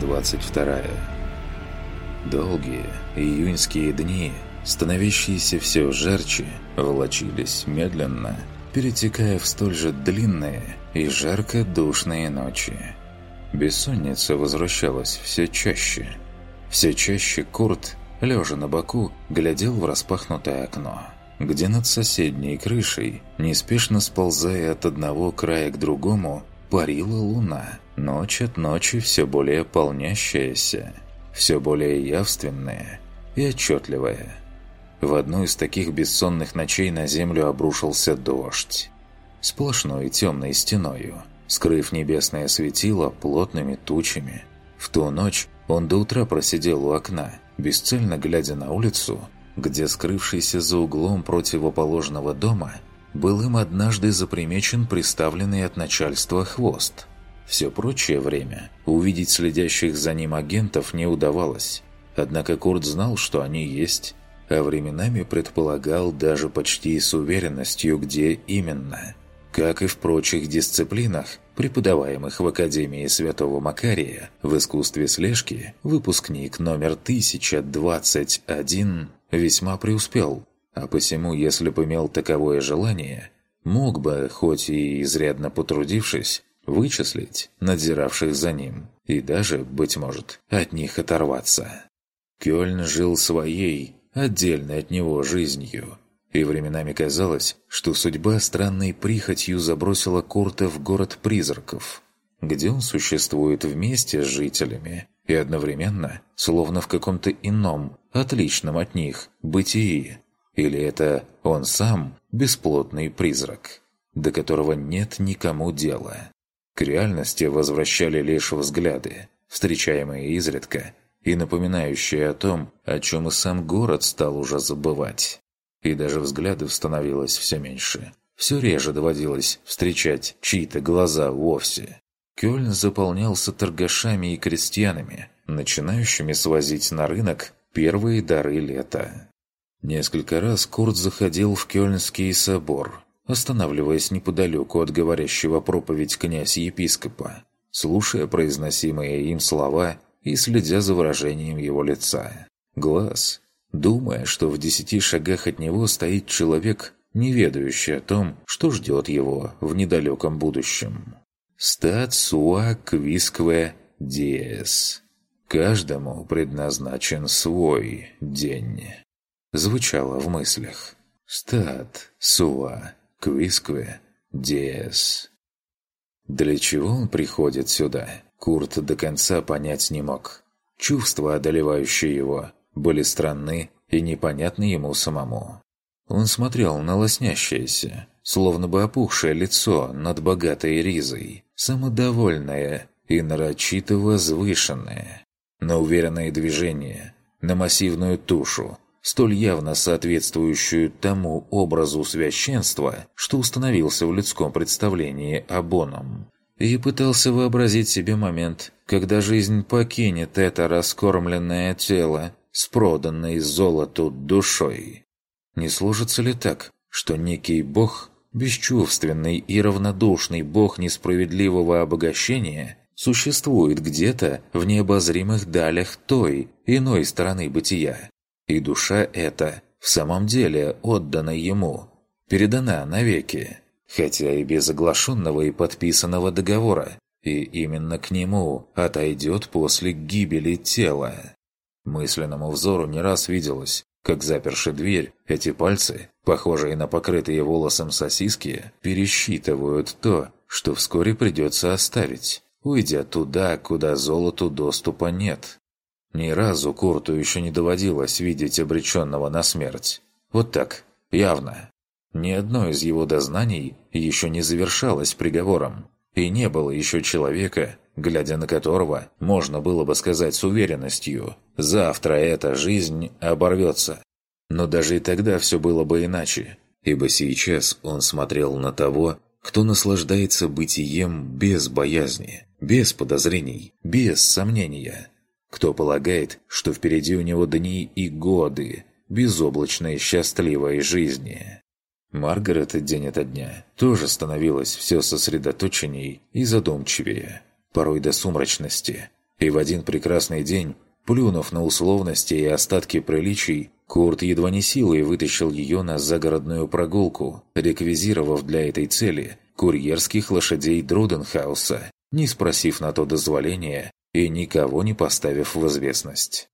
Глава 22 Долгие июньские дни, становящиеся все жарче, волочились медленно, перетекая в столь же длинные и жарко-душные ночи. Бессонница возвращалась все чаще. Все чаще Курт, лежа на боку, глядел в распахнутое окно, где над соседней крышей, неспешно сползая от одного края к другому, парила луна, ночь от ночи все более полнящаяся, все более явственная и отчетливая. В одну из таких бессонных ночей на землю обрушился дождь. Сплошной темной стеною, скрыв небесное светило плотными тучами. В ту ночь он до утра просидел у окна, бесцельно глядя на улицу, где скрывшийся за углом противоположного дома – был им однажды запримечен приставленный от начальства хвост. Все прочее время увидеть следящих за ним агентов не удавалось. Однако Курт знал, что они есть, а временами предполагал даже почти с уверенностью, где именно. Как и в прочих дисциплинах, преподаваемых в Академии Святого Макария, в искусстве слежки выпускник номер 1021 весьма преуспел – а посему, если бы имел таковое желание, мог бы, хоть и изрядно потрудившись, вычислить надзиравших за ним и даже, быть может, от них оторваться. Кёльн жил своей, отдельной от него жизнью, и временами казалось, что судьба странной прихотью забросила Курта в город призраков, где он существует вместе с жителями и одновременно, словно в каком-то ином, отличном от них, бытии, или это он сам бесплотный призрак, до которого нет никому дела? К реальности возвращали лишь взгляды, встречаемые изредка, и напоминающие о том, о чем и сам город стал уже забывать. И даже взглядов становилось все меньше. Все реже доводилось встречать чьи-то глаза вовсе. Кёльн заполнялся торгашами и крестьянами, начинающими свозить на рынок первые дары лета. Несколько раз Курт заходил в Кёльнский собор, останавливаясь неподалеку от говорящего проповедь князь-епископа, слушая произносимые им слова и следя за выражением его лица. Глаз, думая, что в десяти шагах от него стоит человек, не ведающий о том, что ждет его в недалеком будущем. «Стат суа квискве диес». Каждому предназначен свой день звучало в мыслях. «Стат, суа, квискве, диес». Для чего он приходит сюда, Курт до конца понять не мог. Чувства, одолевающие его, были странны и непонятны ему самому. Он смотрел на лоснящееся, словно бы опухшее лицо над богатой ризой, самодовольное и нарочито возвышенное, на уверенные движения, на массивную тушу, столь явно соответствующую тому образу священства, что установился в людском представлении о Боном. И пытался вообразить себе момент, когда жизнь покинет это раскормленное тело с проданной золоту душой. Не сложится ли так, что некий бог, бесчувственный и равнодушный бог несправедливого обогащения, существует где-то в необозримых далях той, иной стороны бытия, и душа эта в самом деле отдана ему, передана навеки, хотя и без оглашенного и подписанного договора, и именно к нему отойдет после гибели тела. Мысленному взору не раз виделось, как заперши дверь, эти пальцы, похожие на покрытые волосом сосиски, пересчитывают то, что вскоре придется оставить, уйдя туда, куда золоту доступа нет. Ни разу Курту еще не доводилось видеть обреченного на смерть. Вот так, явно. Ни одно из его дознаний еще не завершалось приговором. И не было еще человека, глядя на которого можно было бы сказать с уверенностью «завтра эта жизнь оборвется». Но даже и тогда все было бы иначе, ибо сейчас он смотрел на того, кто наслаждается бытием без боязни, без подозрений, без сомнения – кто полагает, что впереди у него дни и годы безоблачной счастливой жизни. Маргарет день ото дня тоже становилась все сосредоточенней и задумчивее, порой до сумрачности. И в один прекрасный день, плюнув на условности и остатки приличий, Курт едва не силой вытащил ее на загородную прогулку, реквизировав для этой цели курьерских лошадей Друденхауса, не спросив на то дозволения и никого не поставив в известность.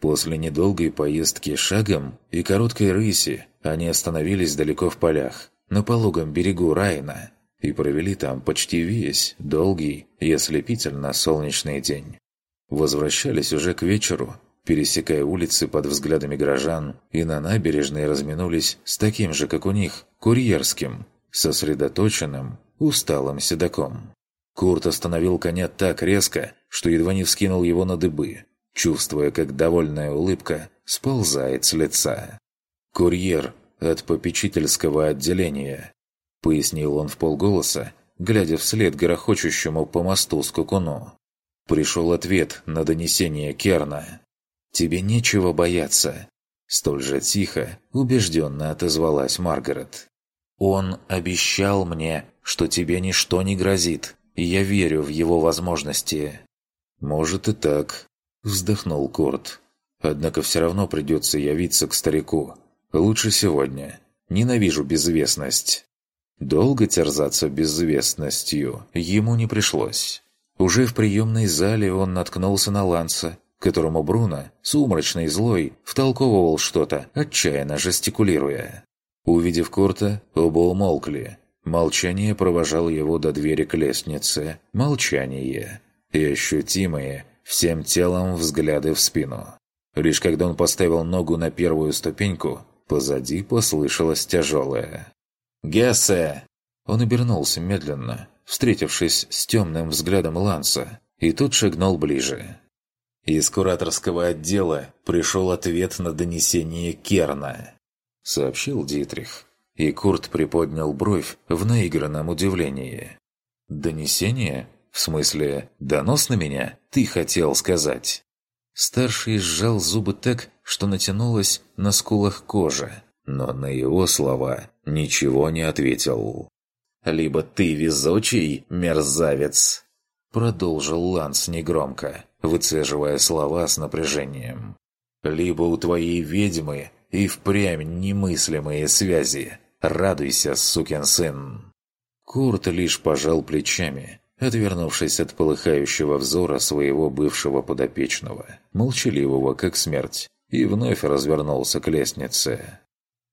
После недолгой поездки шагом и короткой рыси они остановились далеко в полях, на пологом берегу Райна, и провели там почти весь долгий и ослепительно солнечный день. Возвращались уже к вечеру, пересекая улицы под взглядами горожан, и на набережной разминулись с таким же, как у них, курьерским, сосредоточенным, усталым седаком. Курт остановил коня так резко, что едва не вскинул его на дыбы, чувствуя, как довольная улыбка сползает с лица. «Курьер от попечительского отделения», — пояснил он в полголоса, глядя вслед грохочущему по мосту скукуну. Пришел ответ на донесение Керна. «Тебе нечего бояться», — столь же тихо, убежденно отозвалась Маргарет. «Он обещал мне, что тебе ничто не грозит, и я верю в его возможности». «Может и так», — вздохнул Курт. «Однако все равно придется явиться к старику. Лучше сегодня. Ненавижу безвестность». Долго терзаться безвестностью ему не пришлось. Уже в приемной зале он наткнулся на Ланса, которому Бруно, сумрачный и злой, втолковывал что-то, отчаянно жестикулируя. Увидев Корта, оба умолкли. Молчание провожало его до двери к лестнице. Молчание. И ощутимые, всем телом взгляды в спину. Лишь когда он поставил ногу на первую ступеньку, позади послышалось тяжелое. «Гессе!» Он обернулся медленно, встретившись с темным взглядом Ланса, и тут шагнул ближе. Из кураторского отдела пришел ответ на донесение Керна. Сообщил Дитрих. И Курт приподнял бровь в наигранном удивлении. «Донесение? В смысле, донос на меня? Ты хотел сказать?» Старший сжал зубы так, что натянулась на скулах кожа, но на его слова ничего не ответил. «Либо ты везучий, мерзавец!» Продолжил Ланс негромко, выцеживая слова с напряжением. «Либо у твоей ведьмы и впрямь немыслимые связи. Радуйся, сукин сын!» Курт лишь пожал плечами, отвернувшись от полыхающего взора своего бывшего подопечного, молчаливого как смерть, и вновь развернулся к лестнице.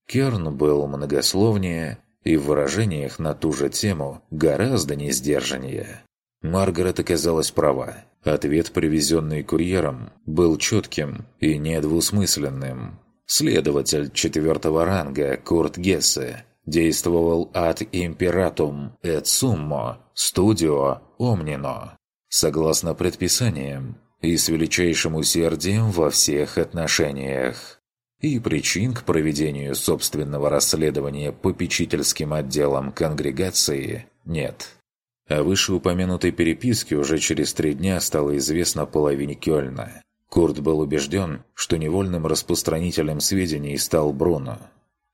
Керн был многословнее и в выражениях на ту же тему гораздо не сдержаннее. Маргарет оказалась права. Ответ, привезенный курьером, был четким и недвусмысленным. Следователь четвертого ранга Курт Гессе действовал от императум et summo studio omnino, согласно предписаниям и с величайшим усердием во всех отношениях. И причин к проведению собственного расследования попечительским отделом конгрегации нет. О вышеупомянутой переписке уже через три дня стало известно половине Кёльна. Курт был убежден, что невольным распространителем сведений стал Бруно.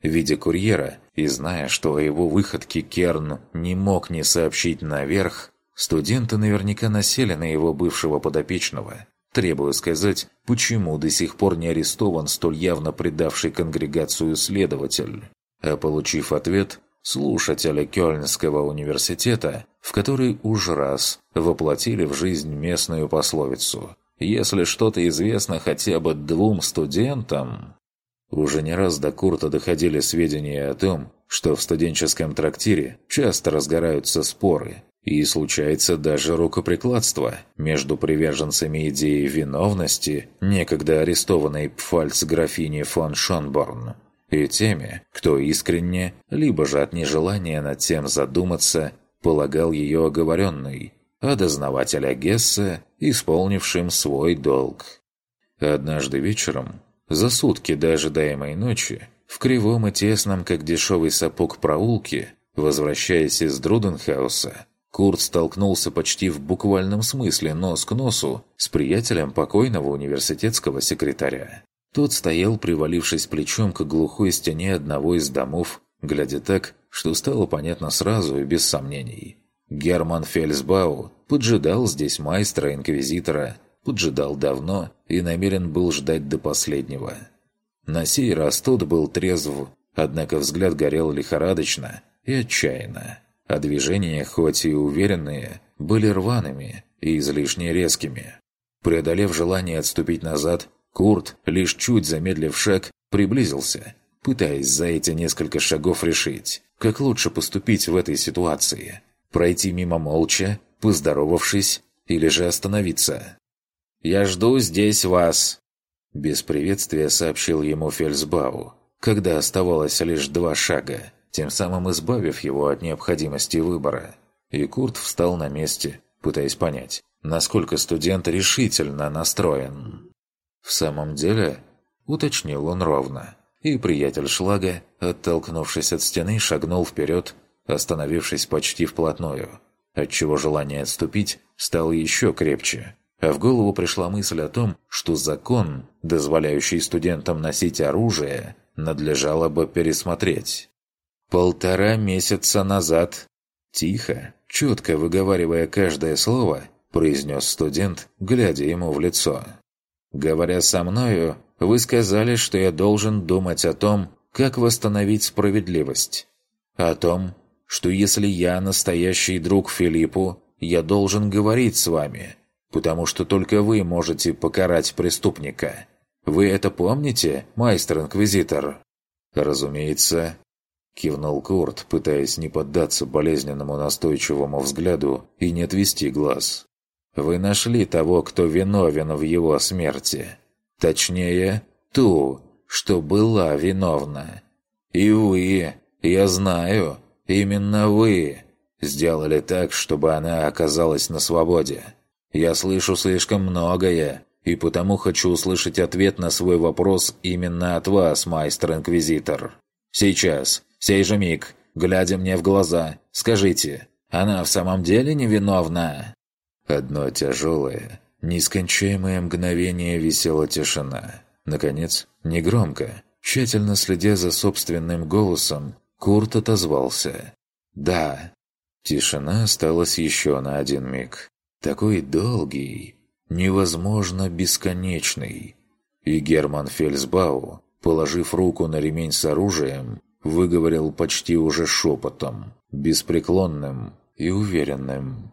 Видя курьера и зная, что о его выходке Керн не мог не сообщить наверх, студенты наверняка насели на его бывшего подопечного, требуя сказать, почему до сих пор не арестован столь явно предавший конгрегацию следователь. А получив ответ, слушателя Кёльнского университета, в который уж раз воплотили в жизнь местную пословицу «Если что-то известно хотя бы двум студентам...» Уже не раз до Курта доходили сведения о том, что в студенческом трактире часто разгораются споры, и случается даже рукоприкладство между приверженцами идеи виновности некогда арестованной пфальц-графини фон Шонборн и теми, кто искренне, либо же от нежелания над тем задуматься, полагал ее оговоренной, а дознавателя Гесса, исполнившим свой долг. Однажды вечером, за сутки до ожидаемой ночи, в кривом и тесном, как дешевый сапог проулке, возвращаясь из Друденхауса, Курт столкнулся почти в буквальном смысле нос к носу с приятелем покойного университетского секретаря. Тот стоял, привалившись плечом к глухой стене одного из домов, глядя так, что стало понятно сразу и без сомнений. Герман Фельсбау поджидал здесь майстра-инквизитора, поджидал давно и намерен был ждать до последнего. На сей раз тот был трезв, однако взгляд горел лихорадочно и отчаянно, а движения, хоть и уверенные, были рваными и излишне резкими. Преодолев желание отступить назад, Курт, лишь чуть замедлив шаг, приблизился, пытаясь за эти несколько шагов решить, как лучше поступить в этой ситуации. Пройти мимо молча, поздоровавшись, или же остановиться. «Я жду здесь вас!» Без приветствия сообщил ему Фельсбау, когда оставалось лишь два шага, тем самым избавив его от необходимости выбора. И Курт встал на месте, пытаясь понять, насколько студент решительно настроен. «В самом деле?» – уточнил он ровно. И приятель Шлага, оттолкнувшись от стены, шагнул вперед, остановившись почти вплотную, отчего желание отступить стало еще крепче. А в голову пришла мысль о том, что закон, дозволяющий студентам носить оружие, надлежало бы пересмотреть. Полтора месяца назад, тихо, четко выговаривая каждое слово, произнес студент, глядя ему в лицо. «Говоря со мною, вы сказали, что я должен думать о том, как восстановить справедливость. О том, что если я настоящий друг Филиппу, я должен говорить с вами, потому что только вы можете покарать преступника. Вы это помните, майстер-инквизитор?» «Разумеется», – кивнул Курт, пытаясь не поддаться болезненному настойчивому взгляду и не отвести глаз. Вы нашли того, кто виновен в его смерти. Точнее, ту, что была виновна. И вы, я знаю, именно вы, сделали так, чтобы она оказалась на свободе. Я слышу слишком многое, и потому хочу услышать ответ на свой вопрос именно от вас, майстер-инквизитор. Сейчас, сей же миг, глядя мне в глаза, скажите, она в самом деле невиновна?» Одно тяжелое, нескончаемое мгновение висела тишина. Наконец, негромко, тщательно следя за собственным голосом, Курт отозвался. «Да». Тишина осталась еще на один миг. Такой долгий, невозможно бесконечный. И Герман Фельсбау, положив руку на ремень с оружием, выговорил почти уже шепотом, беспреклонным и уверенным.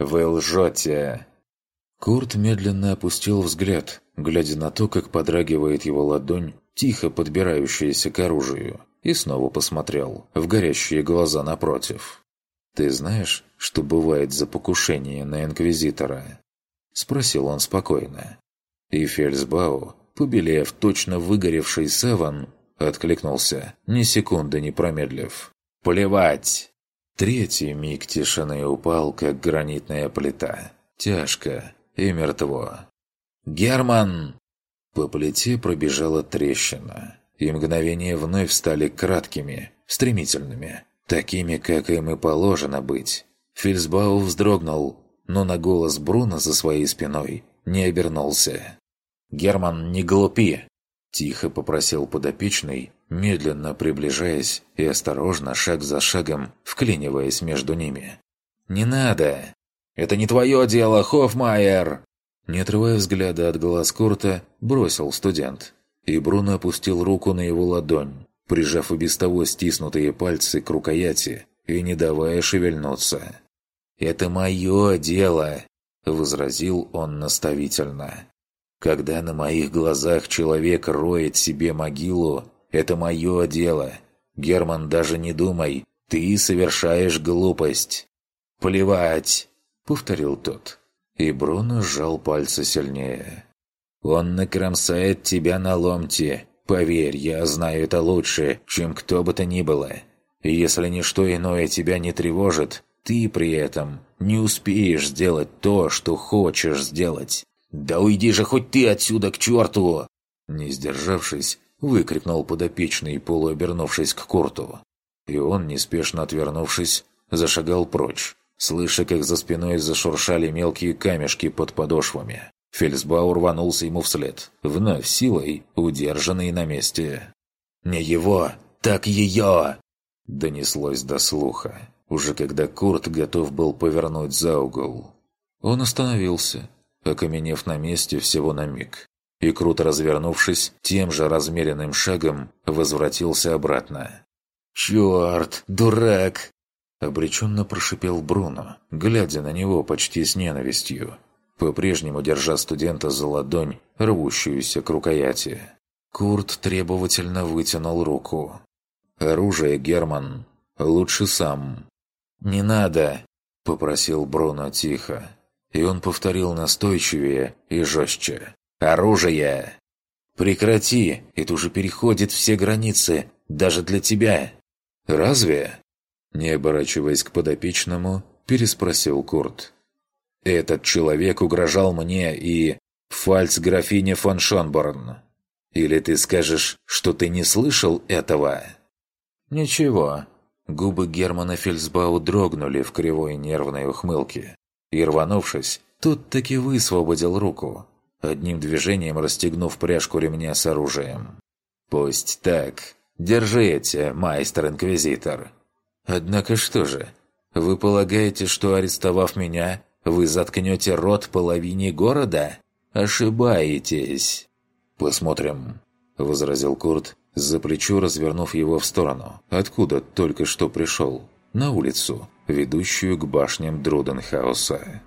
«Вы лжете!» Курт медленно опустил взгляд, глядя на то, как подрагивает его ладонь, тихо подбирающаяся к оружию, и снова посмотрел в горящие глаза напротив. «Ты знаешь, что бывает за покушение на Инквизитора?» Спросил он спокойно. И Фельсбау, побелев точно выгоревший саван, откликнулся, ни секунды не промедлив. «Плевать!» Третий миг тишины упал, как гранитная плита. Тяжко и мертво. «Герман!» По плите пробежала трещина, и мгновения вновь стали краткими, стремительными, такими, как им и положено быть. Фильсбау вздрогнул, но на голос Бруно за своей спиной не обернулся. «Герман, не глупи!» Тихо попросил подопечный, медленно приближаясь и осторожно, шаг за шагом, вклиниваясь между ними. «Не надо! Это не твое дело, Хоффмайер!» Не отрывая взгляда от глаз Курта, бросил студент. И Бруно опустил руку на его ладонь, прижав и без того стиснутые пальцы к рукояти и не давая шевельнуться. «Это мое дело!» – возразил он наставительно. Когда на моих глазах человек роет себе могилу, это мое дело. Герман, даже не думай, ты совершаешь глупость. «Плевать!» — повторил тот. И Бруно сжал пальцы сильнее. «Он накромсает тебя на ломти. Поверь, я знаю это лучше, чем кто бы то ни было. Если ничто иное тебя не тревожит, ты при этом не успеешь сделать то, что хочешь сделать. «Да уйди же хоть ты отсюда к черту!» Не сдержавшись, выкрикнул подопечный, полуобернувшись к Курту. И он, неспешно отвернувшись, зашагал прочь, слыша, как за спиной зашуршали мелкие камешки под подошвами. Фельсбау рванулся ему вслед, вновь силой, удержанный на месте. «Не его, так ее!» Донеслось до слуха, уже когда Курт готов был повернуть за угол. Он остановился, окаменев на месте всего на миг. И, круто развернувшись, тем же размеренным шагом возвратился обратно. «Чёрт, дурак!» Обреченно прошипел Бруно, глядя на него почти с ненавистью, по-прежнему держа студента за ладонь, рвущуюся к рукояти. Курт требовательно вытянул руку. «Оружие, Герман. Лучше сам». «Не надо!» – попросил Бруно тихо. И он повторил настойчивее и жестче. «Оружие!» «Прекрати! Это уже переходит все границы, даже для тебя!» «Разве?» Не оборачиваясь к подопечному, переспросил Курт. «Этот человек угрожал мне и... фальц-графине фон Шонборн. Или ты скажешь, что ты не слышал этого?» «Ничего». Губы Германа Фельдсбау дрогнули в кривой нервной ухмылке. И, рванувшись, тут таки высвободил руку, одним движением расстегнув пряжку ремня с оружием. «Пусть так. Держите, майстер-инквизитор. Однако что же, вы полагаете, что арестовав меня, вы заткнете рот половине города? Ошибаетесь. Посмотрим, возразил Курт, за плечо развернув его в сторону, откуда только что пришел, на улицу, ведущую к башням Друденхауса.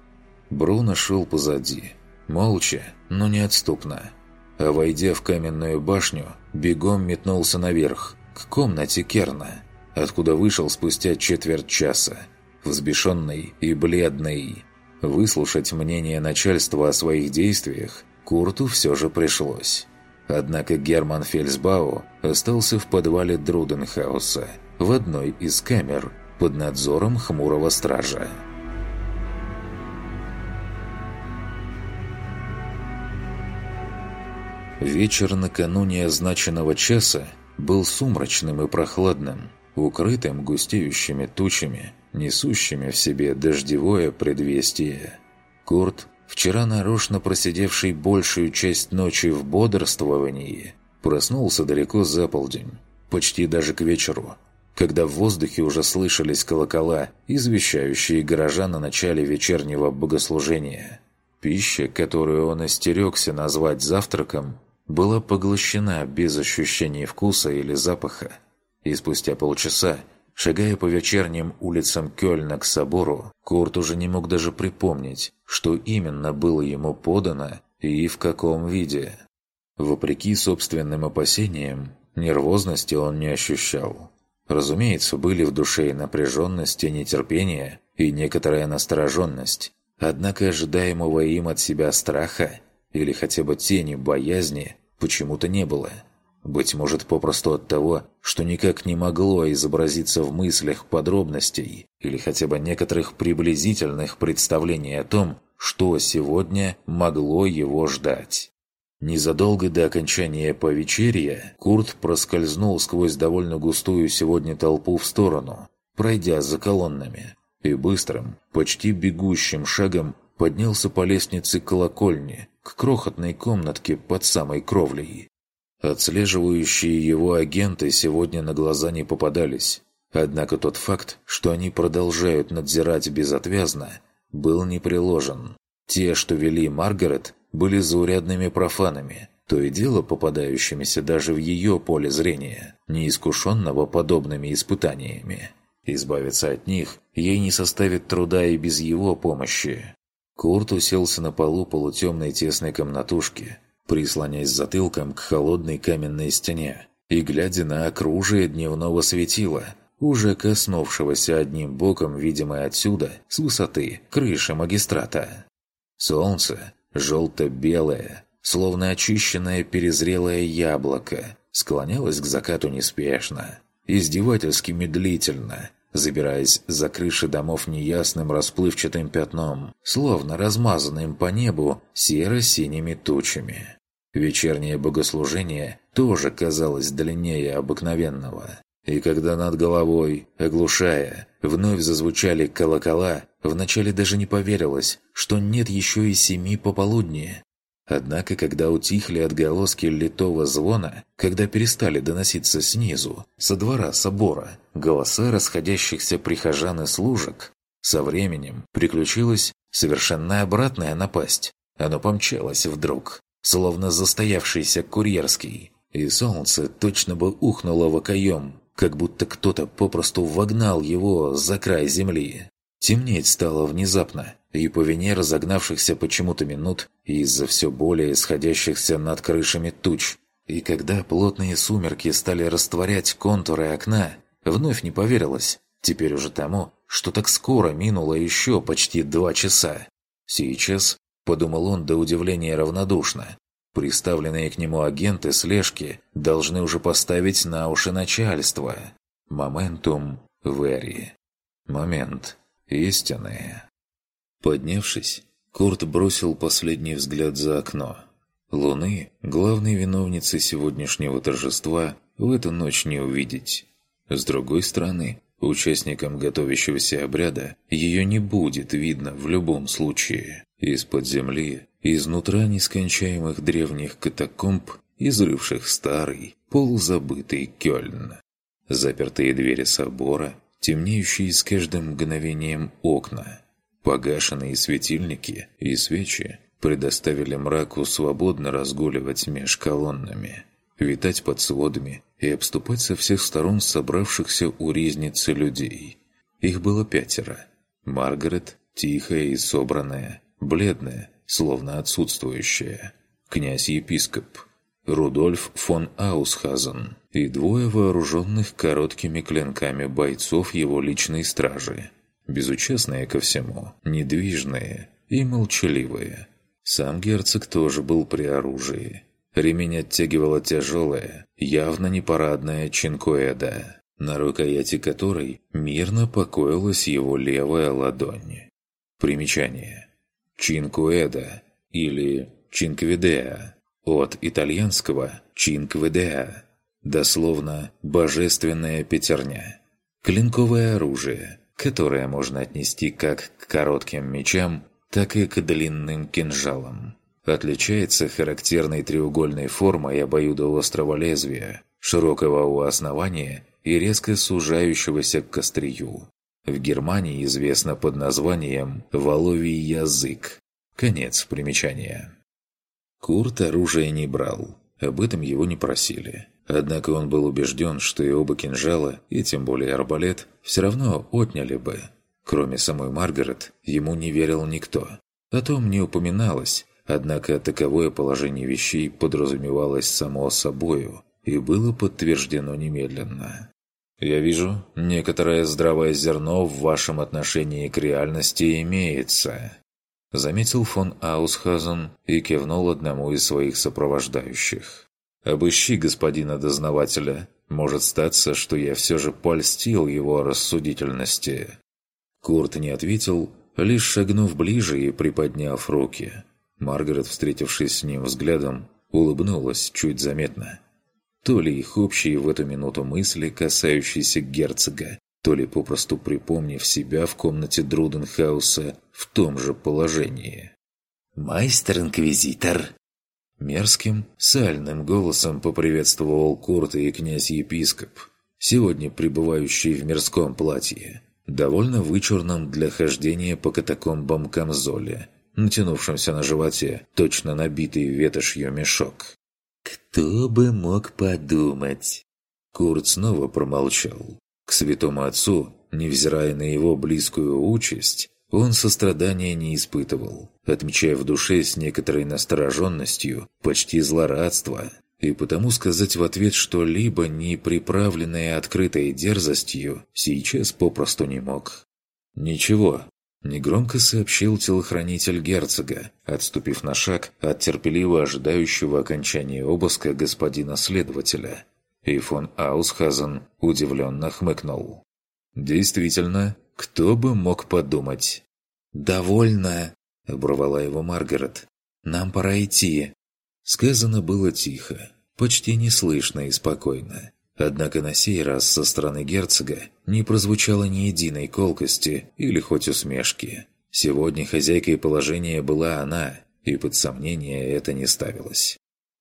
Бруно шел позади, молча, но неотступно. А войдя в каменную башню, бегом метнулся наверх, к комнате Керна – откуда вышел спустя четверть часа, взбешенный и бледный. Выслушать мнение начальства о своих действиях Курту все же пришлось. Однако Герман Фельсбау остался в подвале Друденхауса, в одной из камер, под надзором хмурого стража. Вечер накануне означенного часа был сумрачным и прохладным – укрытым густеющими тучами, несущими в себе дождевое предвестие. Курт, вчера нарочно просидевший большую часть ночи в бодрствовании, проснулся далеко за полдень, почти даже к вечеру, когда в воздухе уже слышались колокола, извещающие горожан о начале вечернего богослужения. Пища, которую он остерегся назвать завтраком, была поглощена без ощущения вкуса или запаха. И спустя полчаса, шагая по вечерним улицам Кёльна к собору, Курт уже не мог даже припомнить, что именно было ему подано и в каком виде. Вопреки собственным опасениям, нервозности он не ощущал. Разумеется, были в душе и напряженность, и нетерпение, и некоторая настороженность. Однако ожидаемого им от себя страха или хотя бы тени боязни почему-то не было – быть может, попросту от того, что никак не могло изобразиться в мыслях подробностей или хотя бы некоторых приблизительных представлений о том, что сегодня могло его ждать. Незадолго до окончания повечерия Курт проскользнул сквозь довольно густую сегодня толпу в сторону, пройдя за колоннами, и быстрым, почти бегущим шагом поднялся по лестнице колокольни к крохотной комнатке под самой кровлей. Отслеживающие его агенты сегодня на глаза не попадались. Однако тот факт, что они продолжают надзирать безотвязно, был не приложен. Те, что вели Маргарет, были заурядными профанами, то и дело попадающимися даже в ее поле зрения, неискушенного подобными испытаниями. Избавиться от них ей не составит труда и без его помощи. Курт уселся на полу полутемной тесной комнатушки, прислоняясь затылком к холодной каменной стене и глядя на окружие дневного светила, уже коснувшегося одним боком, видимо отсюда, с высоты крыши магистрата. Солнце, желто-белое, словно очищенное перезрелое яблоко, склонялось к закату неспешно, издевательски медлительно, забираясь за крыши домов неясным расплывчатым пятном, словно размазанным по небу серо-синими тучами. Вечернее богослужение тоже казалось длиннее обыкновенного. И когда над головой, оглушая, вновь зазвучали колокола, вначале даже не поверилось, что нет еще и семи пополудни. Однако, когда утихли отголоски литого звона, когда перестали доноситься снизу, со двора собора, голоса расходящихся прихожан и служек, со временем приключилась совершенно обратная напасть. Оно помчалось вдруг, словно застоявшийся курьерский. И солнце точно бы ухнуло в окоем, как будто кто-то попросту вогнал его за край земли. Темнеть стало внезапно, и по вине разогнавшихся почему-то минут из-за все более сходящихся над крышами туч. И когда плотные сумерки стали растворять контуры окна, вновь не поверилось, теперь уже тому, что так скоро минуло еще почти два часа. Сейчас, подумал он до удивления равнодушно, приставленные к нему агенты слежки должны уже поставить на уши начальство. Моментум вери. Момент истинные. Поднявшись, Курт бросил последний взгляд за окно. Луны, главной виновницы сегодняшнего торжества, в эту ночь не увидеть. С другой стороны, участникам готовящегося обряда ее не будет видно в любом случае. Из-под земли, изнутра нескончаемых древних катакомб, изрывших старый, полузабытый Кёльн. Запертые двери собора, темнеющие с каждым мгновением окна, погашенные светильники и свечи предоставили мраку свободно разгуливать меж колоннами, витать под сводами и обступать со всех сторон собравшихся у резницы людей. Их было пятеро. Маргарет, тихая и собранная, бледная, словно отсутствующая. Князь-епископ – Рудольф фон Аусхазен и двое вооруженных короткими клинками бойцов его личной стражи, безучастные ко всему, недвижные и молчаливые. Сам герцог тоже был при оружии. Ремень оттягивала тяжелая, явно не парадная чинкуэда, на рукояти которой мирно покоилась его левая ладонь. Примечание. Чинкуэда или Чинквидеа от итальянского «чинкведеа» дословно «божественная пятерня». Клинковое оружие, которое можно отнести как к коротким мечам, так и к длинным кинжалам. Отличается характерной треугольной формой обоюдоострого лезвия, широкого у основания и резко сужающегося к острию. В Германии известно под названием «воловий язык». Конец примечания. Курт оружие не брал. Об этом его не просили. Однако он был убежден, что и оба кинжала, и тем более арбалет, все равно отняли бы. Кроме самой Маргарет, ему не верил никто. О том не упоминалось, однако таковое положение вещей подразумевалось само собою и было подтверждено немедленно. «Я вижу, некоторое здравое зерно в вашем отношении к реальности имеется», Заметил фон Аусхазен и кивнул одному из своих сопровождающих. «Обыщи господина дознавателя. Может статься, что я все же польстил его рассудительности». Курт не ответил, лишь шагнув ближе и приподняв руки. Маргарет, встретившись с ним взглядом, улыбнулась чуть заметно. То ли их общие в эту минуту мысли, касающиеся герцога, то ли попросту припомнив себя в комнате Друденхауса в том же положении. «Майстер-инквизитор!» Мерзким, сальным голосом поприветствовал Курта и князь-епископ, сегодня пребывающий в мирском платье, довольно вычурном для хождения по катакомбам камзоле, натянувшемся на животе, точно набитый ветошью мешок. «Кто бы мог подумать?» Курт снова промолчал, к святому отцу, невзирая на его близкую участь, он сострадания не испытывал, отмечая в душе с некоторой настороженностью, почти злорадство, и потому сказать в ответ что-либо, не приправленное открытой дерзостью, сейчас попросту не мог. «Ничего», – негромко сообщил телохранитель герцога, отступив на шаг от терпеливо ожидающего окончания обыска господина следователя – и фон Аусхазен удивленно хмыкнул. «Действительно, кто бы мог подумать?» «Довольно!» – оборвала его Маргарет. «Нам пора идти!» Сказано было тихо, почти неслышно и спокойно. Однако на сей раз со стороны герцога не прозвучало ни единой колкости или хоть усмешки. Сегодня хозяйкой положения была она, и под сомнение это не ставилось.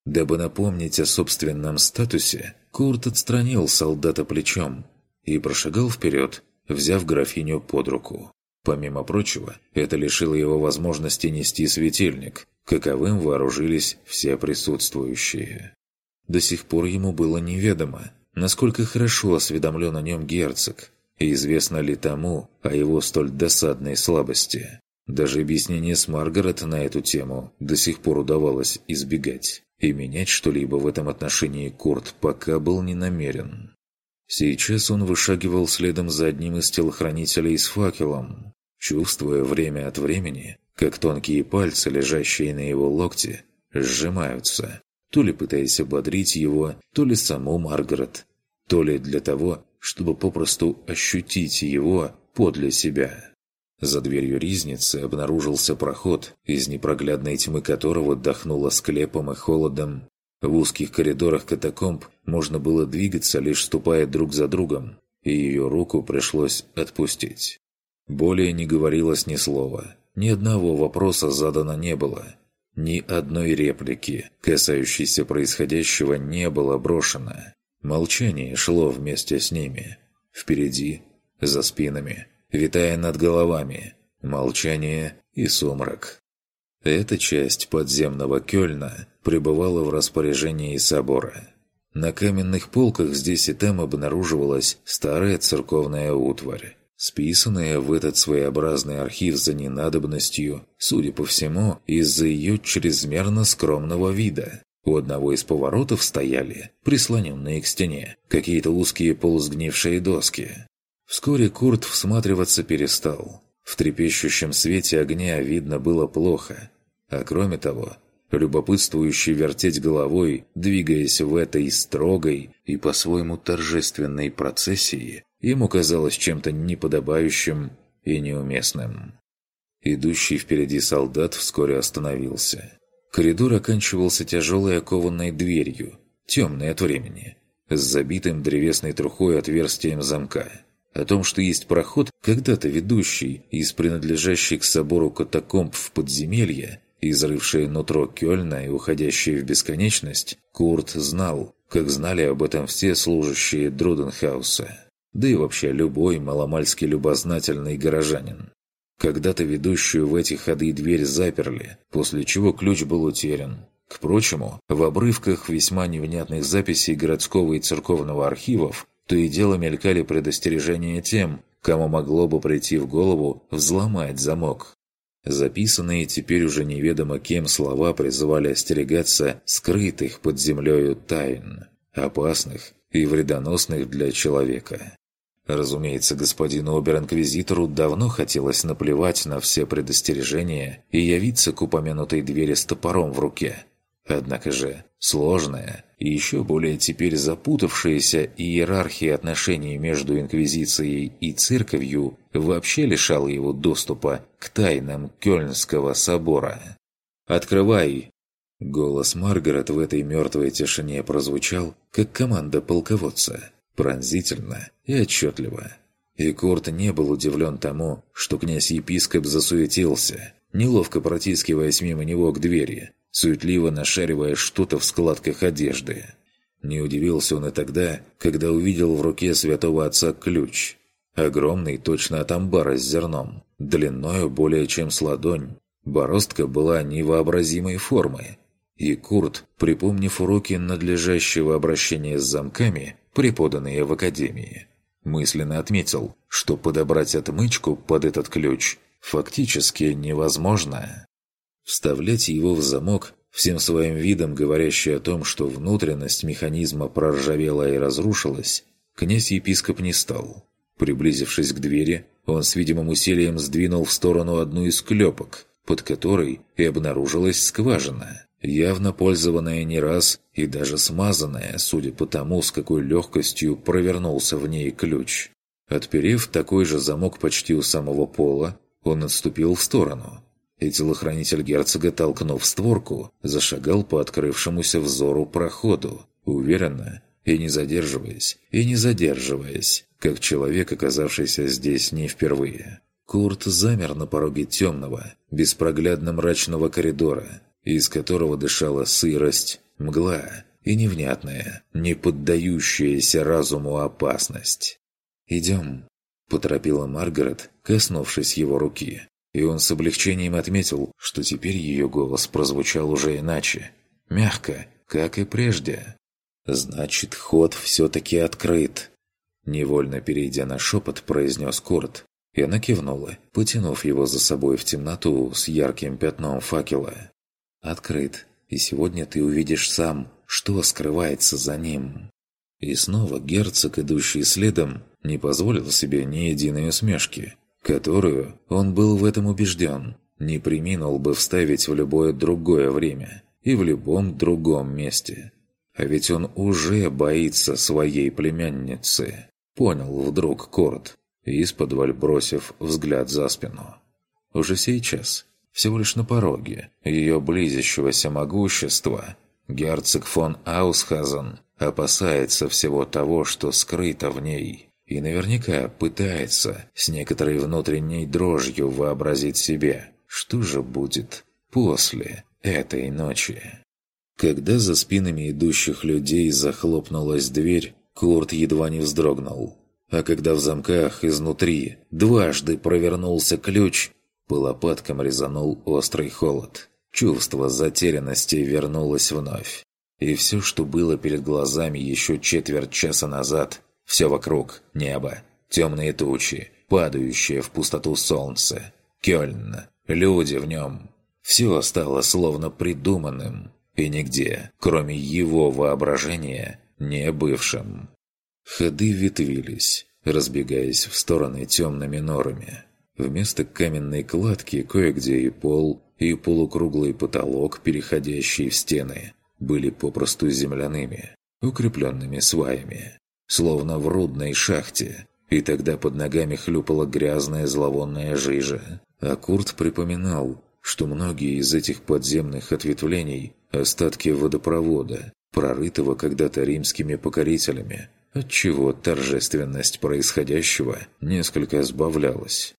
Дабы напомнить о собственном статусе, Курт отстранил солдата плечом и прошагал вперед, взяв графиню под руку. Помимо прочего, это лишило его возможности нести светильник, каковым вооружились все присутствующие. До сих пор ему было неведомо, насколько хорошо осведомлен о нем герцог, и известно ли тому о его столь досадной слабости. Даже объяснение с Маргарет на эту тему до сих пор удавалось избегать, и менять что-либо в этом отношении Курт пока был не намерен. Сейчас он вышагивал следом за одним из телохранителей с факелом, чувствуя время от времени, как тонкие пальцы, лежащие на его локте, сжимаются, то ли пытаясь ободрить его, то ли саму Маргарет, то ли для того, чтобы попросту ощутить его подле себя. За дверью ризницы обнаружился проход, из непроглядной тьмы которого дохнуло склепом и холодом. В узких коридорах катакомб можно было двигаться, лишь ступая друг за другом, и ее руку пришлось отпустить. Более не говорилось ни слова. Ни одного вопроса задано не было. Ни одной реплики, касающейся происходящего, не было брошено. Молчание шло вместе с ними. Впереди, за спинами, витая над головами. Молчание и сумрак. Эта часть подземного Кёльна пребывала в распоряжении собора. На каменных полках здесь и там обнаруживалась старая церковная утварь, списанная в этот своеобразный архив за ненадобностью, судя по всему, из-за ее чрезмерно скромного вида. У одного из поворотов стояли, прислоненные к стене, какие-то узкие полусгнившие доски. Вскоре Курт всматриваться перестал. В трепещущем свете огня видно было плохо. А кроме того, любопытствующий вертеть головой, двигаясь в этой строгой и по-своему торжественной процессии, ему казалось чем-то неподобающим и неуместным. Идущий впереди солдат вскоре остановился. Коридор оканчивался тяжелой окованной дверью, темной от времени, с забитым древесной трухой отверстием замка. О том, что есть проход, когда-то ведущий из принадлежащих к собору катакомб в подземелье, изрывшее нутро Кёльна и уходящее в бесконечность, Курт знал, как знали об этом все служащие Друденхауса. Да и вообще любой маломальски любознательный горожанин. Когда-то ведущую в эти ходы дверь заперли, после чего ключ был утерян. К прочему, в обрывках весьма невнятных записей городского и церковного архивов то и дело мелькали предостережения тем, кому могло бы прийти в голову взломать замок. Записанные теперь уже неведомо кем слова призывали остерегаться скрытых под землею тайн, опасных и вредоносных для человека. Разумеется, господину обер-инквизитору давно хотелось наплевать на все предостережения и явиться к упомянутой двери с топором в руке. Однако же сложная и еще более теперь запутавшаяся иерархия отношений между Инквизицией и Церковью вообще лишала его доступа к тайнам Кёльнского собора. «Открывай!» Голос Маргарет в этой мертвой тишине прозвучал, как команда полководца, пронзительно и отчетливо. И Курт не был удивлен тому, что князь-епископ засуетился, неловко протискиваясь мимо него к двери, суетливо нашаривая что-то в складках одежды. Не удивился он и тогда, когда увидел в руке святого отца ключ. Огромный, точно от амбара с зерном, длиною более чем с ладонь. Бороздка была невообразимой формы. И Курт, припомнив уроки надлежащего обращения с замками, преподанные в академии, мысленно отметил, что подобрать отмычку под этот ключ фактически невозможно. Вставлять его в замок, всем своим видом говорящий о том, что внутренность механизма проржавела и разрушилась, князь-епископ не стал. Приблизившись к двери, он с видимым усилием сдвинул в сторону одну из клепок, под которой и обнаружилась скважина, явно пользованная не раз и даже смазанная, судя по тому, с какой легкостью провернулся в ней ключ. Отперев такой же замок почти у самого пола, он отступил в сторону, и телохранитель герцога, толкнув створку, зашагал по открывшемуся взору проходу, уверенно и не задерживаясь, и не задерживаясь, как человек, оказавшийся здесь не впервые. Курт замер на пороге темного, беспроглядно мрачного коридора, из которого дышала сырость, мгла и невнятная, не поддающаяся разуму опасность. «Идем», – поторопила Маргарет, коснувшись его руки. И он с облегчением отметил, что теперь ее голос прозвучал уже иначе. Мягко, как и прежде. «Значит, ход все-таки открыт!» Невольно перейдя на шепот, произнес Курт. И она кивнула, потянув его за собой в темноту с ярким пятном факела. «Открыт, и сегодня ты увидишь сам, что скрывается за ним». И снова герцог, идущий следом, не позволил себе ни единой усмешки, которую, он был в этом убежден, не приминул бы вставить в любое другое время и в любом другом месте. А ведь он уже боится своей племянницы. Понял вдруг Корт, из-под бросив взгляд за спину. Уже сейчас, всего лишь на пороге ее близящегося могущества, герцог фон Аусхазен опасается всего того, что скрыто в ней, и наверняка пытается с некоторой внутренней дрожью вообразить себе, что же будет после этой ночи. Когда за спинами идущих людей захлопнулась дверь, Курт едва не вздрогнул. А когда в замках изнутри дважды провернулся ключ, по лопаткам резанул острый холод. Чувство затерянности вернулось вновь. И все, что было перед глазами еще четверть часа назад, все вокруг, небо, темные тучи, падающее в пустоту солнце, Кёльн, люди в нем. Все стало словно придуманным, и нигде, кроме его воображения, не бывшим. Ходы ветвились, разбегаясь в стороны темными норами. Вместо каменной кладки кое-где и пол, и полукруглый потолок, переходящий в стены, были попросту земляными, укрепленными сваями, словно в рудной шахте, и тогда под ногами хлюпала грязная зловонная жижа. А Курт припоминал, что многие из этих подземных ответвлений – остатки водопровода, прорытого когда-то римскими покорителями, отчего торжественность происходящего несколько сбавлялась.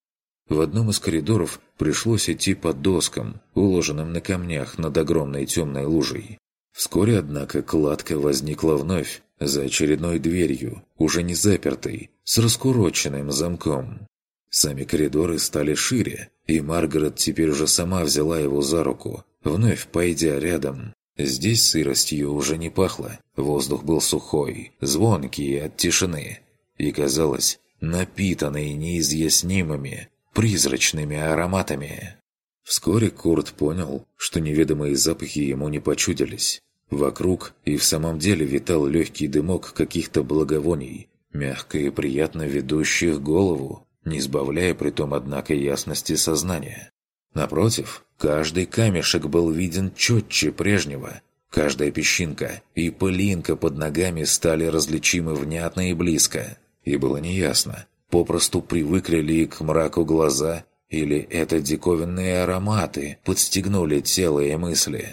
В одном из коридоров пришлось идти по доскам, уложенным на камнях над огромной темной лужей. Вскоре, однако, кладка возникла вновь, за очередной дверью, уже не запертой, с раскуроченным замком. Сами коридоры стали шире, и Маргарет теперь уже сама взяла его за руку, вновь пойдя рядом. Здесь сыростью уже не пахло, воздух был сухой, звонкий от тишины, и казалось, напитанный неизъяснимыми, призрачными ароматами. Вскоре Курт понял, что неведомые запахи ему не почудились. Вокруг и в самом деле витал легкий дымок каких-то благовоний, мягко и приятно ведущих голову, не сбавляя при том, однако, ясности сознания. Напротив, каждый камешек был виден четче прежнего. Каждая песчинка и пылинка под ногами стали различимы внятно и близко. И было неясно, попросту привыкли ли к мраку глаза, или это диковинные ароматы подстегнули тело и мысли.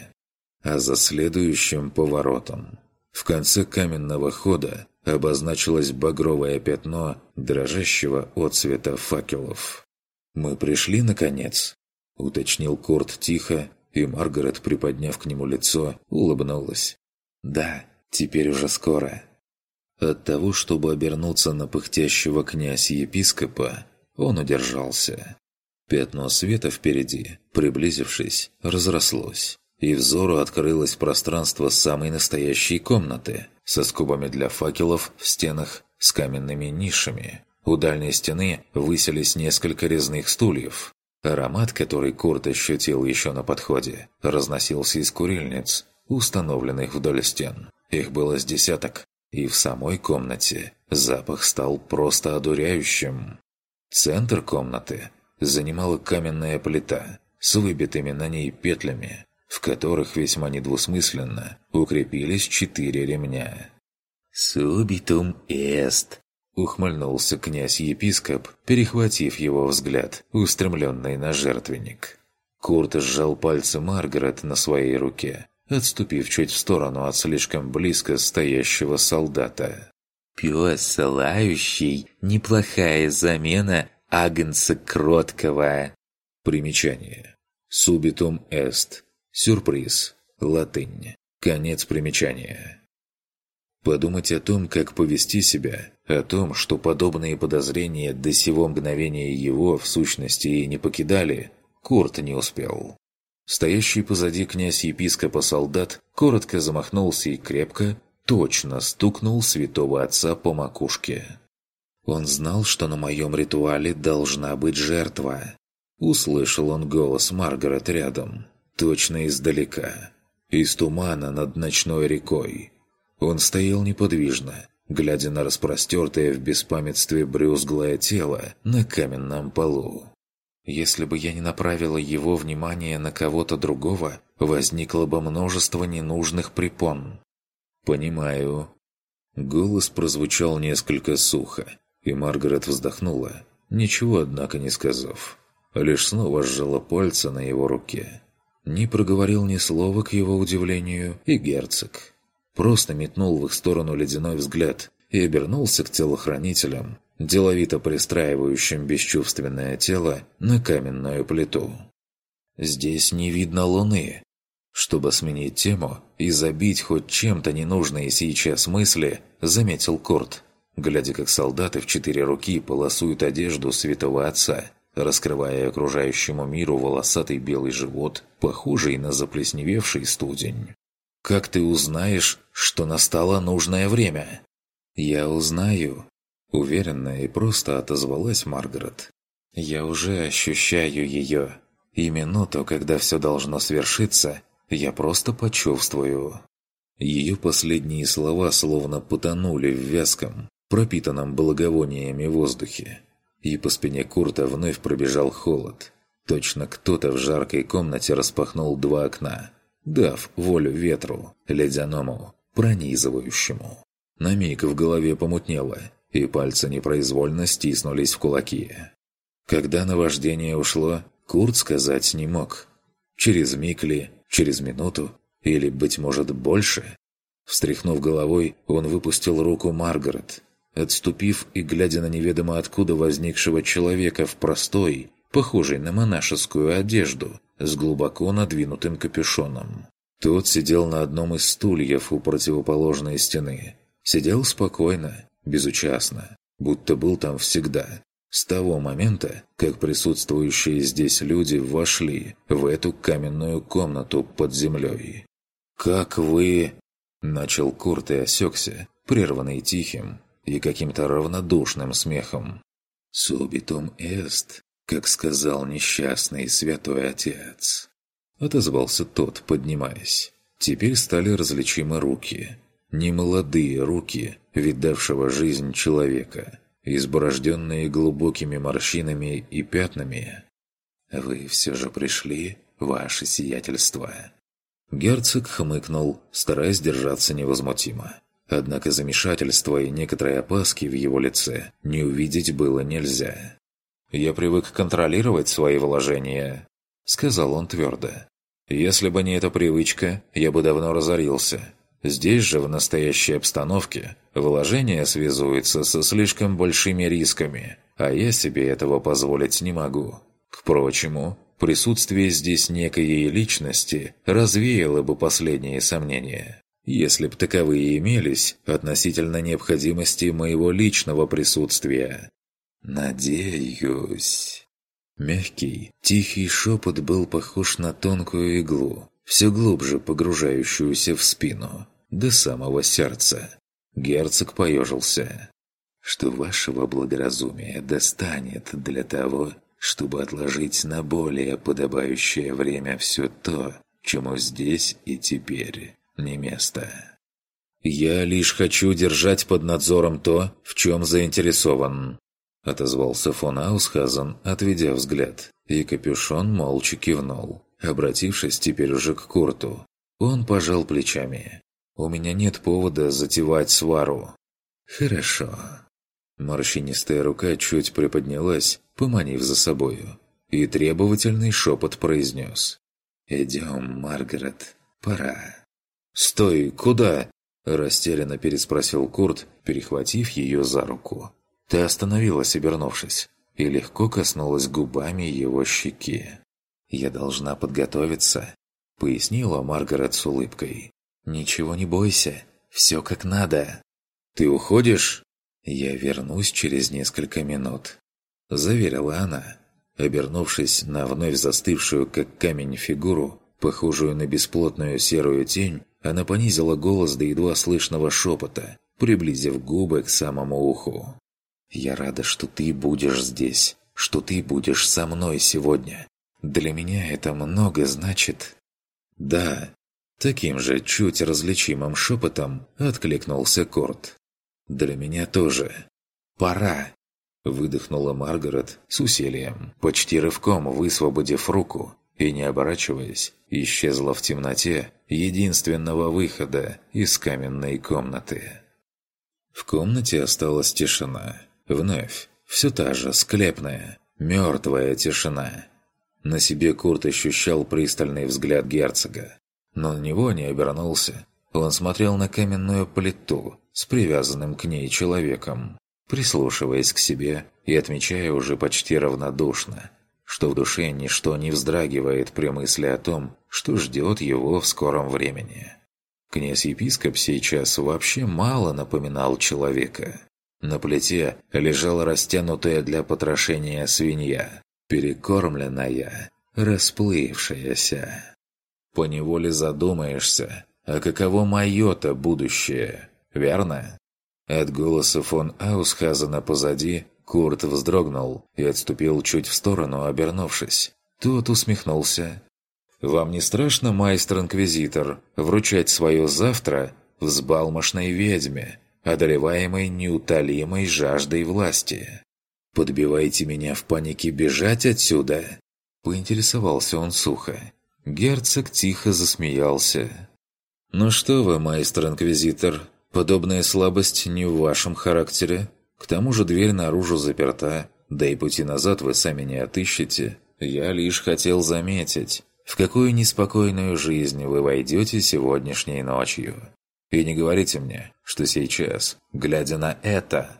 А за следующим поворотом, в конце каменного хода, обозначилось багровое пятно дрожащего от цвета факелов. «Мы пришли, наконец?» уточнил Корт тихо, и Маргарет, приподняв к нему лицо, улыбнулась. «Да, теперь уже скоро». От того, чтобы обернуться на пыхтящего князь-епископа, он удержался. Пятно света впереди, приблизившись, разрослось, и взору открылось пространство самой настоящей комнаты, со скобами для факелов в стенах с каменными нишами. У дальней стены высились несколько резных стульев, Аромат, который Курт ощутил еще на подходе, разносился из курильниц, установленных вдоль стен. Их было с десяток, и в самой комнате запах стал просто одуряющим. Центр комнаты занимала каменная плита с выбитыми на ней петлями, в которых весьма недвусмысленно укрепились четыре ремня. «Субитум эст», Ухмыльнулся князь-епископ, перехватив его взгляд, устремленный на жертвенник. Курт сжал пальцы Маргарет на своей руке, отступив чуть в сторону от слишком близко стоящего солдата. «Пес лающий – неплохая замена агнца кроткого». Примечание. Субитум эст. Сюрприз. Латынь. Конец примечания. Подумать о том, как повести себя, о том, что подобные подозрения до сего мгновения его, в сущности, и не покидали, Курт не успел. Стоящий позади князь-епископа солдат коротко замахнулся и крепко, точно стукнул святого отца по макушке. Он знал, что на моем ритуале должна быть жертва. Услышал он голос Маргарет рядом, точно издалека, из тумана над ночной рекой. Он стоял неподвижно, глядя на распростертое в беспамятстве брюзглое тело на каменном полу. Если бы я не направила его внимание на кого-то другого, возникло бы множество ненужных препон. «Понимаю». Голос прозвучал несколько сухо, и Маргарет вздохнула, ничего, однако, не сказав. Лишь снова сжала пальцы на его руке. Не проговорил ни слова к его удивлению и герцог. Просто метнул в их сторону ледяной взгляд и обернулся к телохранителям, деловито пристраивающим бесчувственное тело на каменную плиту. «Здесь не видно луны». Чтобы сменить тему и забить хоть чем-то ненужные сейчас мысли, заметил Курт, глядя как солдаты в четыре руки полосуют одежду святого отца, раскрывая окружающему миру волосатый белый живот, похожий на заплесневевший студень. «Как ты узнаешь, что настало нужное время?» «Я узнаю», Уверенно и просто отозвалась Маргарет. «Я уже ощущаю ее. И минуту, когда все должно свершиться, я просто почувствую». Ее последние слова словно потонули в вязком, пропитанном благовониями воздухе. И по спине Курта вновь пробежал холод. Точно кто-то в жаркой комнате распахнул два окна, дав волю ветру, ледяному, пронизывающему. На миг в голове помутнело – и пальцы непроизвольно стиснулись в кулаки. Когда наваждение ушло, Курт сказать не мог. Через миг ли, через минуту, или, быть может, больше? Встряхнув головой, он выпустил руку Маргарет. Отступив и глядя на неведомо откуда возникшего человека в простой, похожей на монашескую одежду, с глубоко надвинутым капюшоном. Тот сидел на одном из стульев у противоположной стены. Сидел спокойно, безучастно, будто был там всегда. С того момента, как присутствующие здесь люди вошли в эту каменную комнату под землей. «Как вы...» – начал Курт и осекся, прерванный тихим и каким-то равнодушным смехом. «Субитум эст», как сказал несчастный святой отец. Отозвался тот, поднимаясь. Теперь стали различимы руки – немолодые руки видавшего жизнь человека, изборожденные глубокими морщинами и пятнами. «Вы все же пришли, ваше сиятельство?» Герцог хмыкнул, стараясь держаться невозмутимо. Однако замешательства и некоторой опаски в его лице не увидеть было нельзя. «Я привык контролировать свои вложения», — сказал он твердо. «Если бы не эта привычка, я бы давно разорился. Здесь же, в настоящей обстановке, вложение связуется со слишком большими рисками, а я себе этого позволить не могу. К прочему, присутствие здесь некой личности развеяло бы последние сомнения. Если б таковые имелись относительно необходимости моего личного присутствия. «Надеюсь...» Мягкий, тихий шепот был похож на тонкую иглу, все глубже погружающуюся в спину, до самого сердца. Герцог поежился. «Что вашего благоразумия достанет для того, чтобы отложить на более подобающее время все то, чему здесь и теперь не место». «Я лишь хочу держать под надзором то, в чем заинтересован», — отозвался фон Аусхазен, отведя взгляд, и капюшон молча кивнул обратившись теперь уже к Курту. Он пожал плечами. «У меня нет повода затевать свару». «Хорошо». Морщинистая рука чуть приподнялась, поманив за собою, и требовательный шепот произнес. «Идем, Маргарет, пора». «Стой, куда?» – растерянно переспросил Курт, перехватив ее за руку. Ты остановилась, обернувшись, и легко коснулась губами его щеки. «Я должна подготовиться», — пояснила Маргарет с улыбкой. «Ничего не бойся. Все как надо. Ты уходишь? Я вернусь через несколько минут. Заверила она, обернувшись на вновь застывшую, как камень, фигуру, похожую на бесплотную серую тень, она понизила голос до едва слышного шепота, приблизив губы к самому уху. «Я рада, что ты будешь здесь, что ты будешь со мной сегодня. Для меня это много значит». «Да», таким же чуть различимым шепотом откликнулся Корт. «Для меня тоже. Пора!» Выдохнула Маргарет с усилием, почти рывком высвободив руку и, не оборачиваясь, исчезла в темноте единственного выхода из каменной комнаты. В комнате осталась тишина. Вновь, все та же, склепная, мертвая тишина. На себе Курт ощущал пристальный взгляд герцога, но на него не обернулся. Он смотрел на каменную плиту с привязанным к ней человеком, прислушиваясь к себе и отмечая уже почти равнодушно, что в душе ничто не вздрагивает при мысли о том, что ждет его в скором времени. Князь-епископ сейчас вообще мало напоминал человека. На плите лежала растянутая для потрошения свинья, перекормленная, расплывшаяся. Поневоле задумаешься, а каково мое-то будущее, верно? От голоса фон Аусхазена позади Курт вздрогнул и отступил чуть в сторону, обернувшись. Тот усмехнулся. «Вам не страшно, майстер-инквизитор, вручать свое завтра взбалмошной ведьме, одолеваемой неутолимой жаждой власти? Подбивайте меня в панике бежать отсюда?» Поинтересовался он сухо. Герцог тихо засмеялся. «Ну что вы, майстер-инквизитор, подобная слабость не в вашем характере. К тому же дверь наружу заперта, да и пути назад вы сами не отыщете. Я лишь хотел заметить, в какую неспокойную жизнь вы войдете сегодняшней ночью. И не говорите мне, что сейчас, глядя на это,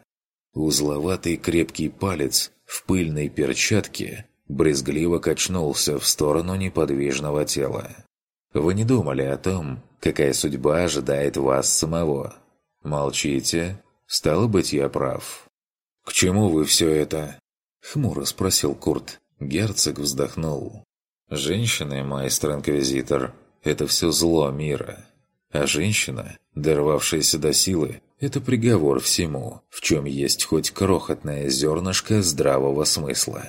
узловатый крепкий палец в пыльной перчатке брезгливо качнулся в сторону неподвижного тела. Вы не думали о том, какая судьба ожидает вас самого? Молчите, Стало быть, я прав. «К чему вы все это?» — хмуро спросил Курт. Герцог вздохнул. «Женщины, майстер-инквизитор, это все зло мира. А женщина, дорвавшаяся до силы, это приговор всему, в чем есть хоть крохотное зернышко здравого смысла.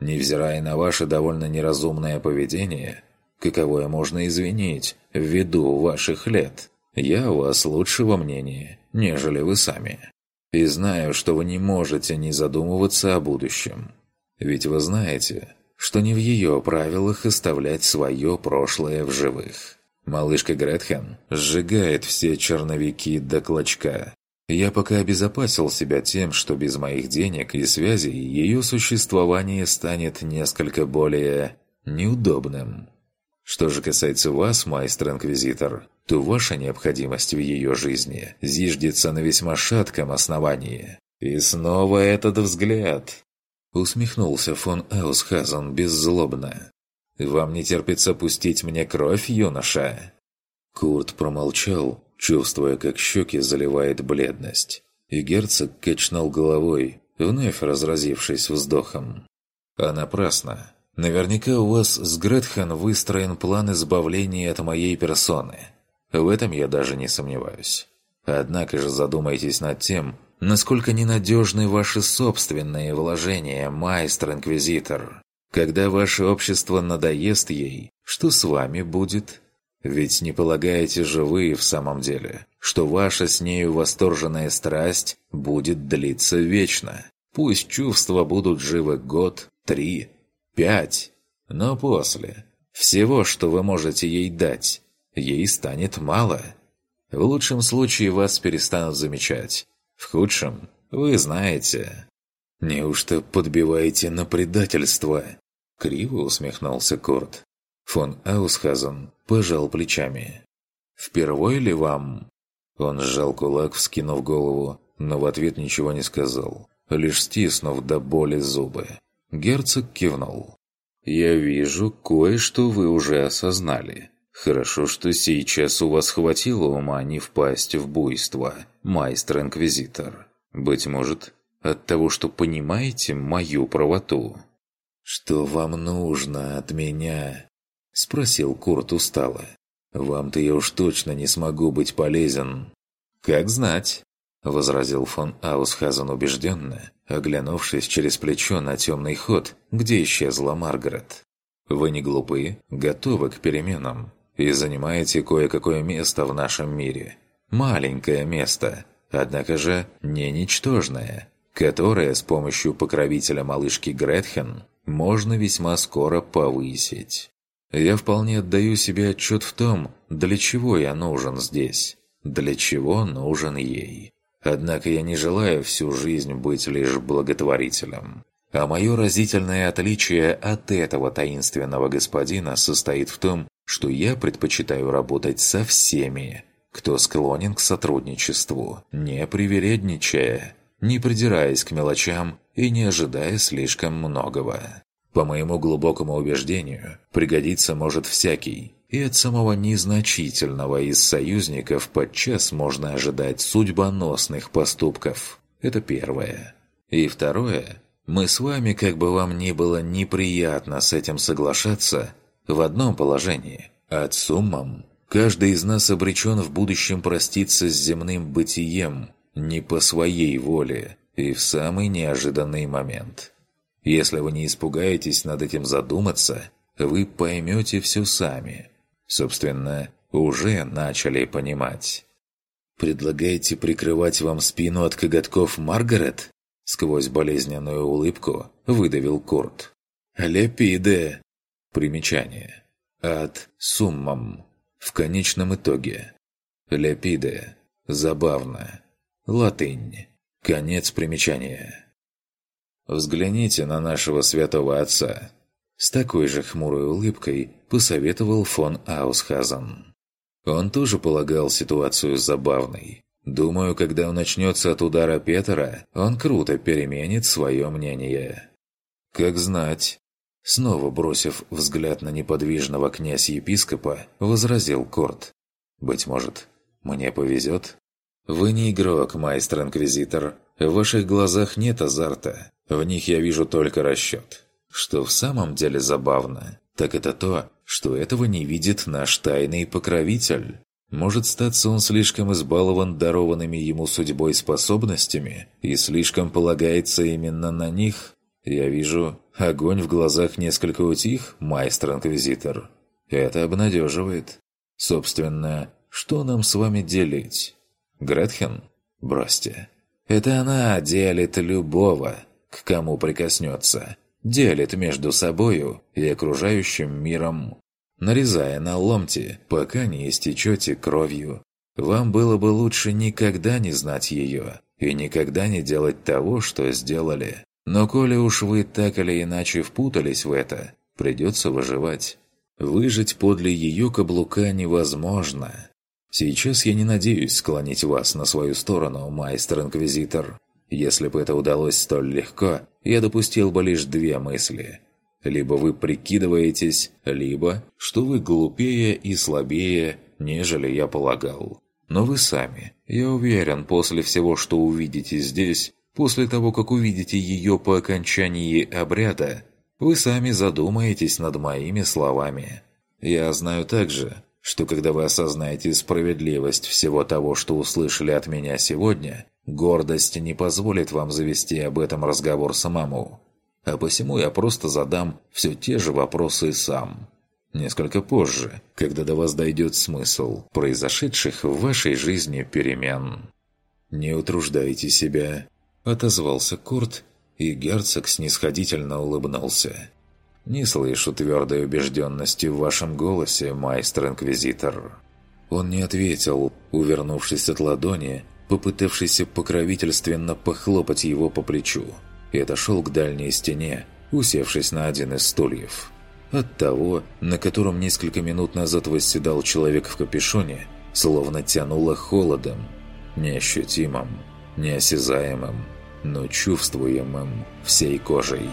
Невзирая на ваше довольно неразумное поведение, каковое можно извинить ввиду ваших лет, я у вас лучшего мнения нежели вы сами. И знаю, что вы не можете не задумываться о будущем. Ведь вы знаете, что не в ее правилах оставлять свое прошлое в живых. Малышка Гретхен сжигает все черновики до клочка. Я пока обезопасил себя тем, что без моих денег и связей ее существование станет несколько более неудобным. Что же касается вас, майстер-инквизитор, то ваша необходимость в ее жизни зиждется на весьма шатком основании. И снова этот взгляд. Усмехнулся фон Эусхазен беззлобно. «Вам не терпится пустить мне кровь, юноша?» Курт промолчал, чувствуя, как щеки заливает бледность. И герцог качнул головой, вновь разразившись вздохом. «А напрасно. Наверняка у вас с Гретхен выстроен план избавления от моей персоны. В этом я даже не сомневаюсь. Однако же задумайтесь над тем, насколько ненадежны ваши собственные вложения, майстер-инквизитор. Когда ваше общество надоест ей, что с вами будет? Ведь не полагаете же вы в самом деле, что ваша с нею восторженная страсть будет длиться вечно. Пусть чувства будут живы год, три, Пять. Но после. Всего, что вы можете ей дать, ей станет мало. В лучшем случае вас перестанут замечать. В худшем, вы знаете. «Неужто подбиваете на предательство?» Криво усмехнулся Курт. Фон Аусхазен пожал плечами. «Впервые ли вам?» Он сжал кулак, вскинув голову, но в ответ ничего не сказал, лишь стиснув до боли зубы. Герцог кивнул. «Я вижу, кое-что вы уже осознали. Хорошо, что сейчас у вас хватило ума не впасть в буйство, майстер-инквизитор. Быть может, от того, что понимаете мою правоту. «Что вам нужно от меня?» – спросил Курт устало. «Вам-то я уж точно не смогу быть полезен». «Как знать», – возразил фон Аусхазен убежденно, оглянувшись через плечо на темный ход, где исчезла Маргарет. «Вы не глупы, готовы к переменам и занимаете кое-какое место в нашем мире. Маленькое место, однако же не ничтожное, которое с помощью покровителя малышки Гретхен можно весьма скоро повысить. Я вполне отдаю себе отчет в том, для чего я нужен здесь, для чего нужен ей. Однако я не желаю всю жизнь быть лишь благотворителем. А мое разительное отличие от этого таинственного господина состоит в том, что я предпочитаю работать со всеми, кто склонен к сотрудничеству, не привередничая, не придираясь к мелочам и не ожидая слишком многого. По моему глубокому убеждению, пригодиться может всякий, и от самого незначительного из союзников подчас можно ожидать судьбоносных поступков. Это первое. И второе. Мы с вами, как бы вам ни было неприятно с этим соглашаться, в одном положении. От суммам каждый из нас обречен в будущем проститься с земным бытием не по своей воле и в самый неожиданный момент. Если вы не испугаетесь над этим задуматься, вы поймете все сами. Собственно, уже начали понимать. «Предлагаете прикрывать вам спину от коготков Маргарет?» Сквозь болезненную улыбку выдавил Курт. «Лепиде!» Примечание. От суммам. В конечном итоге. Лепиде. Забавно. Латынь. Конец примечания. «Взгляните на нашего святого отца!» С такой же хмурой улыбкой посоветовал фон Аусхазен. Он тоже полагал ситуацию забавной. Думаю, когда он начнется от удара Петера, он круто переменит свое мнение. Как знать. Снова бросив взгляд на неподвижного князь-епископа, возразил Корт. «Быть может, мне повезет?» «Вы не игрок, майстер-инквизитор. В ваших глазах нет азарта. В них я вижу только расчет. Что в самом деле забавно, так это то, что этого не видит наш тайный покровитель. Может, статься он слишком избалован дарованными ему судьбой способностями и слишком полагается именно на них? Я вижу, огонь в глазах несколько утих, майстер-инквизитор. Это обнадеживает. Собственно, что нам с вами делить? Гретхен? Бросьте. Это она делит любого, к кому прикоснется. Делит между собою и окружающим миром. Нарезая на ломти, пока не истечете кровью. Вам было бы лучше никогда не знать ее и никогда не делать того, что сделали. Но коли уж вы так или иначе впутались в это, придется выживать. Выжить подле ее каблука невозможно. Сейчас я не надеюсь склонить вас на свою сторону, майстер-инквизитор. Если бы это удалось столь легко, я допустил бы лишь две мысли. Либо вы прикидываетесь, либо, что вы глупее и слабее, нежели я полагал. Но вы сами, я уверен, после всего, что увидите здесь, после того, как увидите ее по окончании обряда, вы сами задумаетесь над моими словами. Я знаю также, что когда вы осознаете справедливость всего того, что услышали от меня сегодня, гордость не позволит вам завести об этом разговор самому. А посему я просто задам все те же вопросы сам. Несколько позже, когда до вас дойдет смысл произошедших в вашей жизни перемен. «Не утруждайте себя», — отозвался Курт, и герцог снисходительно улыбнулся. «Не слышу твердой убежденности в вашем голосе, майстер-инквизитор». Он не ответил, увернувшись от ладони, попытавшийся покровительственно похлопать его по плечу, и отошел к дальней стене, усевшись на один из стульев. От того, на котором несколько минут назад восседал человек в капюшоне, словно тянуло холодом, неощутимым, неосязаемым, но чувствуемым всей кожей.